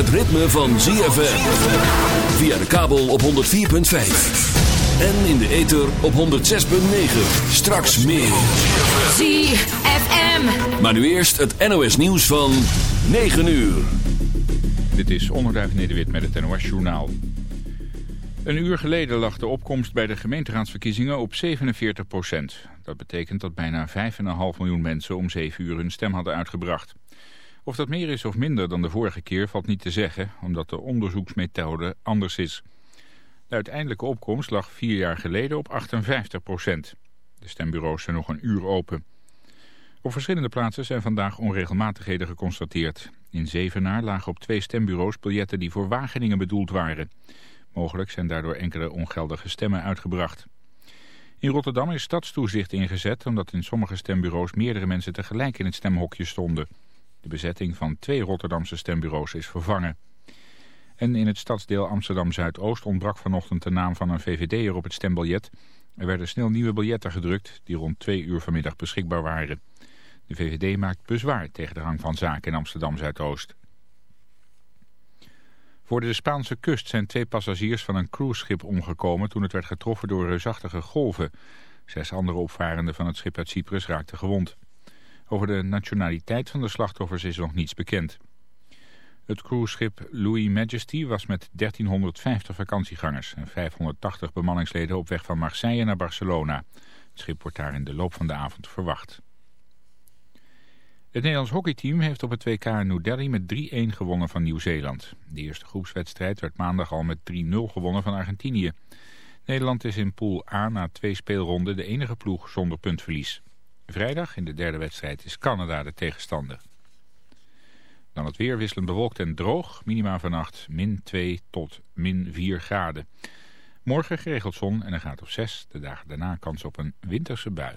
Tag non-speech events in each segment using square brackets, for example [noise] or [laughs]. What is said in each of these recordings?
Het ritme van ZFM. Via de kabel op 104.5. En in de ether op 106.9. Straks meer. ZFM. Maar nu eerst het NOS nieuws van 9 uur. Dit is Onderduif Nederwit met het NOS Journaal. Een uur geleden lag de opkomst bij de gemeenteraadsverkiezingen op 47 procent. Dat betekent dat bijna 5,5 miljoen mensen om 7 uur hun stem hadden uitgebracht. Of dat meer is of minder dan de vorige keer valt niet te zeggen, omdat de onderzoeksmethode anders is. De uiteindelijke opkomst lag vier jaar geleden op 58 procent. De stembureaus zijn nog een uur open. Op verschillende plaatsen zijn vandaag onregelmatigheden geconstateerd. In Zevenaar lagen op twee stembureaus biljetten die voor Wageningen bedoeld waren. Mogelijk zijn daardoor enkele ongeldige stemmen uitgebracht. In Rotterdam is stadstoezicht ingezet omdat in sommige stembureaus meerdere mensen tegelijk in het stemhokje stonden. De bezetting van twee Rotterdamse stembureaus is vervangen. En in het stadsdeel Amsterdam-Zuidoost ontbrak vanochtend de naam van een VVD'er op het stembiljet. Er werden snel nieuwe biljetten gedrukt die rond twee uur vanmiddag beschikbaar waren. De VVD maakt bezwaar tegen de rang van zaken in Amsterdam-Zuidoost. Voor de Spaanse kust zijn twee passagiers van een cruiseschip omgekomen toen het werd getroffen door reusachtige golven. Zes andere opvarenden van het schip uit Cyprus raakten gewond. Over de nationaliteit van de slachtoffers is nog niets bekend. Het cruiseschip Louis Majesty was met 1350 vakantiegangers en 580 bemanningsleden op weg van Marseille naar Barcelona. Het schip wordt daar in de loop van de avond verwacht. Het Nederlands hockeyteam heeft op het WK in New Delhi met 3-1 gewonnen van Nieuw-Zeeland. De eerste groepswedstrijd werd maandag al met 3-0 gewonnen van Argentinië. Nederland is in pool A na twee speelronden de enige ploeg zonder puntverlies. Vrijdag in de derde wedstrijd is Canada de tegenstander. Dan het weer wisselend bewolkt en droog. Minima vannacht min 2 tot min 4 graden. Morgen geregeld zon en een graad of 6. De dagen daarna kans op een winterse bui.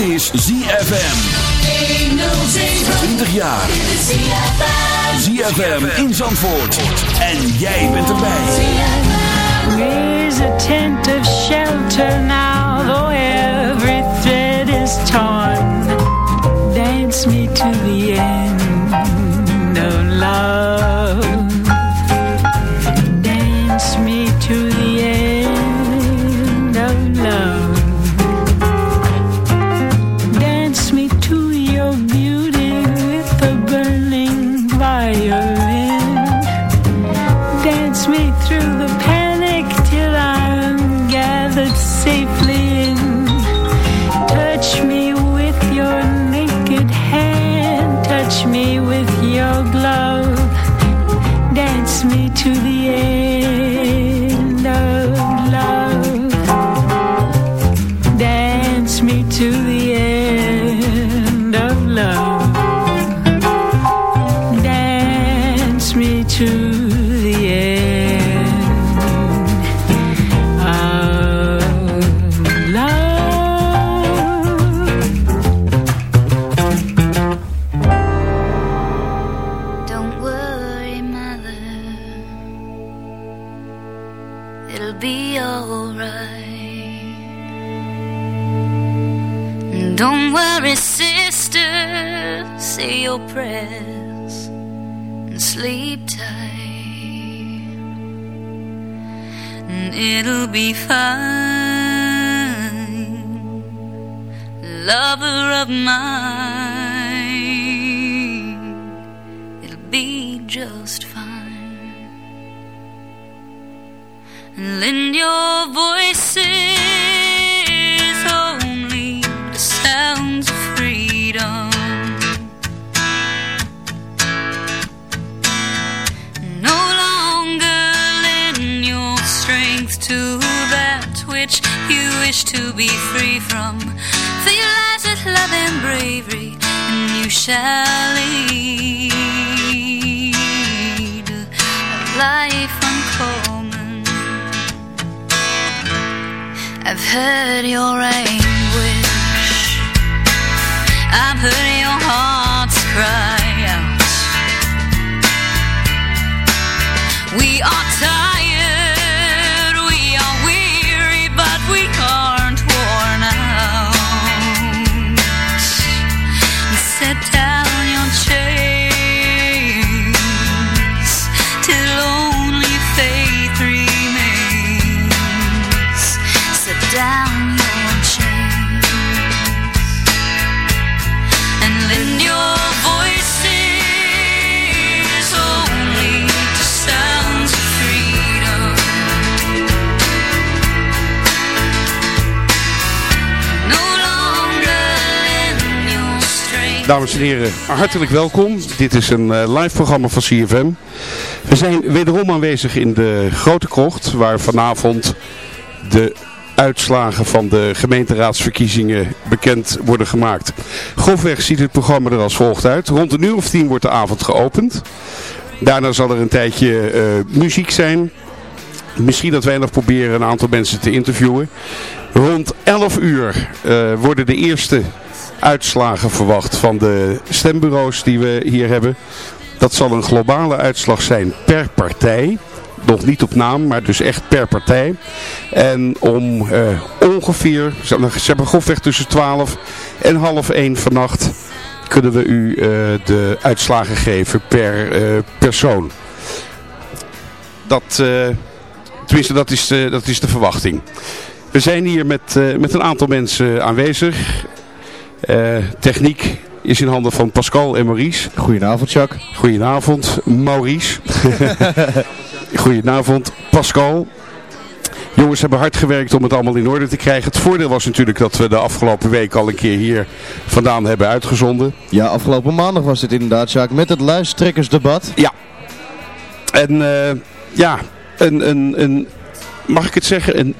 Is ZFM. 20 jaar. ZFM in Zandvoort. En jij bent erbij. Raise a tent of shelter now, though every thread is torn. Dance me to the end to the Dames en heren, hartelijk welkom. Dit is een eh, live programma van CFM. We zijn wederom aanwezig in de Grote Krocht, waar vanavond de uitslagen van de gemeenteraadsverkiezingen bekend worden gemaakt. Grofweg ziet het programma er als volgt uit. Rond een uur of tien wordt de avond geopend. Daarna zal er een tijdje eh, muziek zijn. Misschien dat wij nog proberen een aantal mensen te interviewen. Rond 11 uur eh, worden de eerste uitslagen verwacht van de stembureaus die we hier hebben. Dat zal een globale uitslag zijn per partij. Nog niet op naam, maar dus echt per partij. En om eh, ongeveer, ze hebben grofweg tussen 12 en half 1 vannacht kunnen we u eh, de uitslagen geven per eh, persoon. Dat, tenminste, dat is, de, dat is de verwachting. We zijn hier met, met een aantal mensen aanwezig. Eh, techniek is in handen van Pascal en Maurice. Goedenavond, Jacques. Goedenavond, Maurice. [laughs] Goedenavond, Pascal. Jongens hebben hard gewerkt om het allemaal in orde te krijgen. Het voordeel was natuurlijk dat we de afgelopen week al een keer hier vandaan hebben uitgezonden. Ja, afgelopen maandag was dit inderdaad, Jacques, met het luistrekkersdebat. Ja. En eh, ja, een, een, een, mag ik het zeggen, een,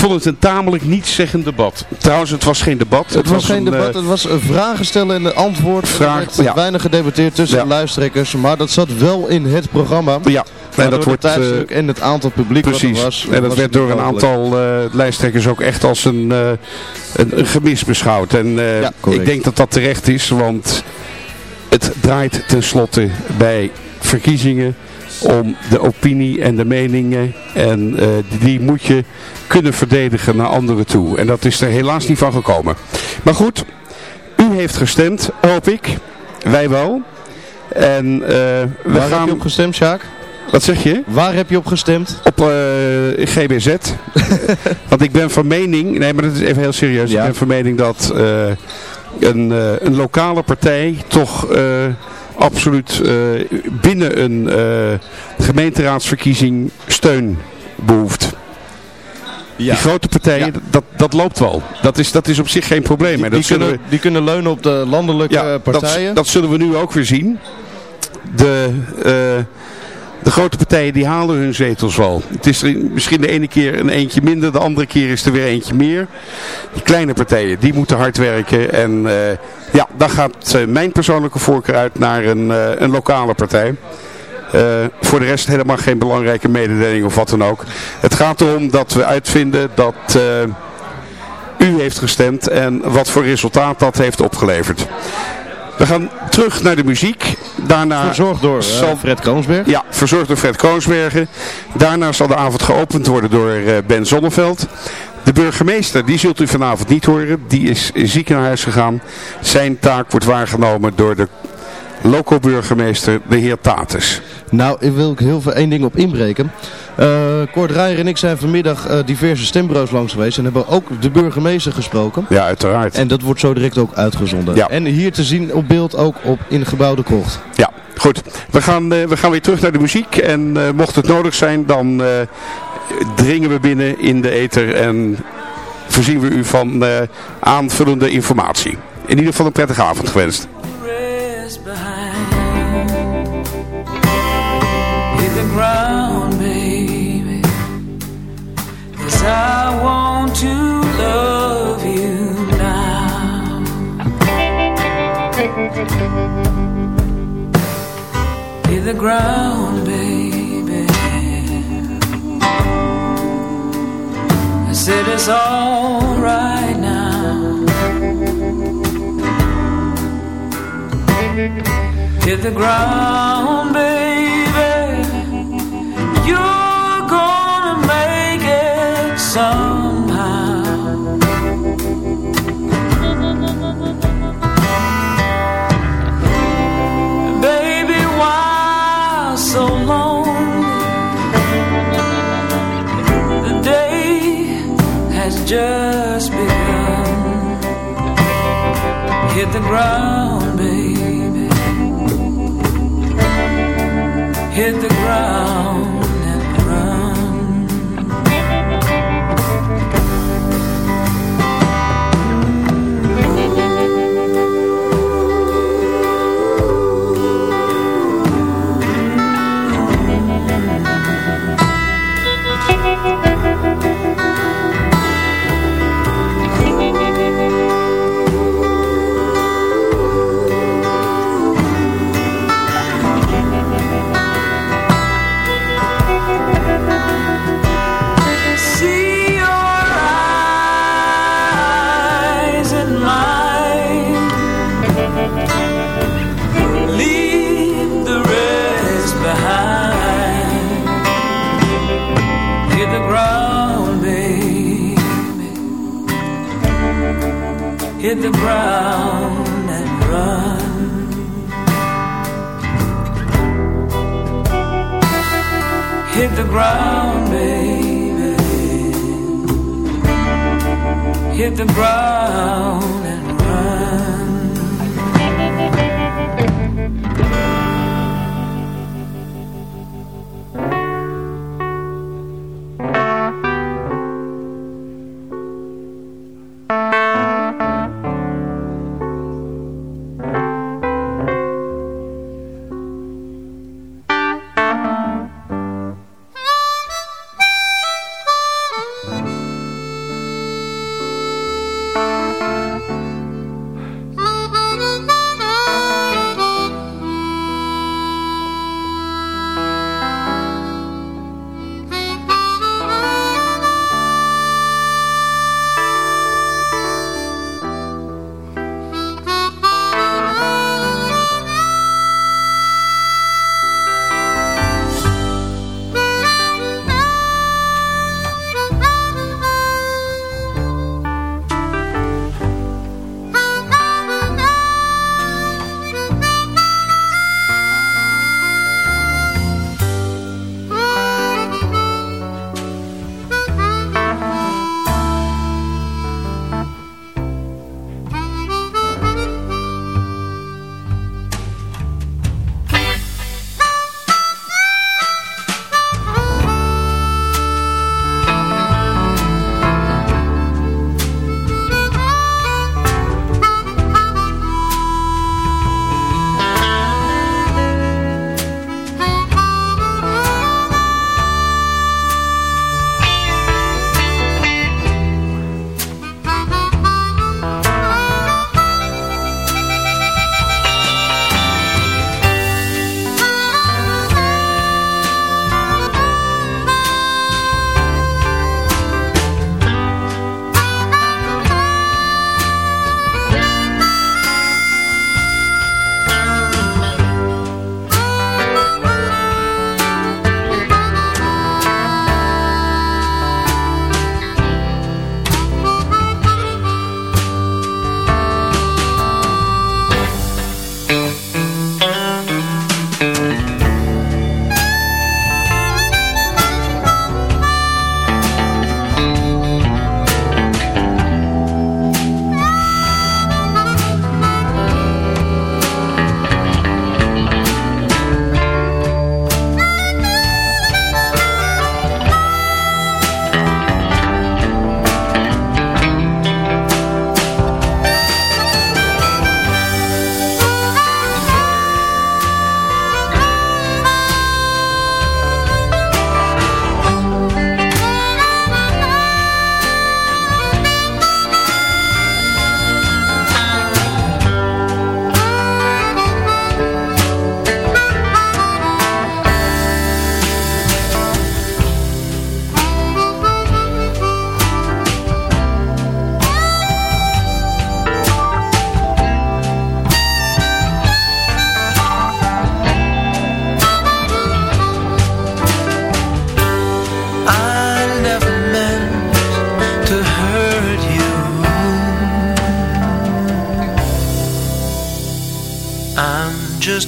vond het een tamelijk nietszeggend debat. Trouwens, het was geen debat. Het, was, geen een, debat, eh, het was een vragen stellen en een antwoord. Vraag- er ja. weinig gedebatteerd tussen Ja. de luistrekkers, maar dat zat wel in het programma. ja, En dat wordt uh, en het aantal publiek precies. wat was. En dat werd door een aantal uh, lijsttrekkers ook echt als een, uh, een, een, gemis beschouwd. En ja, ik denk dat dat terecht is, want het draait tenslotte bij verkiezingen om de opinie en de meningen. En uh, die moet je kunnen verdedigen naar anderen toe. En dat is er helaas niet van gekomen. Maar goed, u heeft gestemd, hoop ik. Wij wel. En uh, we Waar gaan... heb je op gestemd, Sjaak? Wat zeg je? Waar heb je op gestemd? Op uh, GBZ. [laughs] Want ik ben van mening, nee maar dat is even heel serieus. Ja. Ik ben van mening dat uh, een, een lokale partij toch absoluut binnen een gemeenteraadsverkiezing steun behoeft. Ja. Die grote partijen, ja. dat, dat loopt wel. Dat is, dat is op zich geen probleem. Die, dat kunnen, we... die kunnen leunen op de landelijke ja, partijen. Dat, dat, zullen we nu ook weer zien. De, uh, de grote partijen die halen hun zetels wel. Het is misschien de ene keer een eentje minder, de andere keer is er weer eentje meer. Die kleine partijen, die moeten hard werken. En uh, ja, dan gaat uh, mijn persoonlijke voorkeur uit naar een, een lokale partij. Voor de rest helemaal geen belangrijke mededeling of wat dan ook. Het gaat erom dat we uitvinden dat u heeft gestemd en wat voor resultaat dat heeft opgeleverd. We gaan terug naar de muziek. Daarna verzorgd door zal... Fred Kroonsberg. Ja, verzorgd door Fred Kroonsbergen. Daarna zal de avond geopend worden door uh, Ben Zonneveld. De burgemeester, die zult u vanavond niet horen. Die is ziek naar huis gegaan. Zijn taak wordt waargenomen door de loco-burgemeester, de heer Tatus. Nou, ik wil heel veel één ding op inbreken. Uh, Kort Rijer en ik zijn vanmiddag uh, diverse stembureaus langs geweest en hebben ook de burgemeester gesproken. Ja, uiteraard. En dat wordt zo direct ook uitgezonden. Ja. En hier te zien op beeld ook op in gebouwde krocht. Ja, goed. We gaan, uh, we gaan weer terug naar de muziek en mocht het nodig zijn, dan dringen we binnen in de ether en voorzien we u van aanvullende informatie. In ieder geval een prettige avond gewenst. The ground, baby. I said it's alright now. Hit the ground, baby somehow. Baby, why so lonely? The day has just begun. Hit the ground,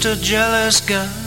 just a jealous guy.